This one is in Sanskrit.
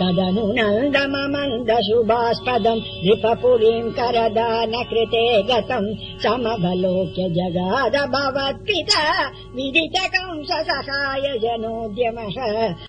तदनु मम दशुभास्पदम् ऋप कृते गतम् समवलोक्य जगाद भवत्पिता विदितकम् सहाय जनोद्यमः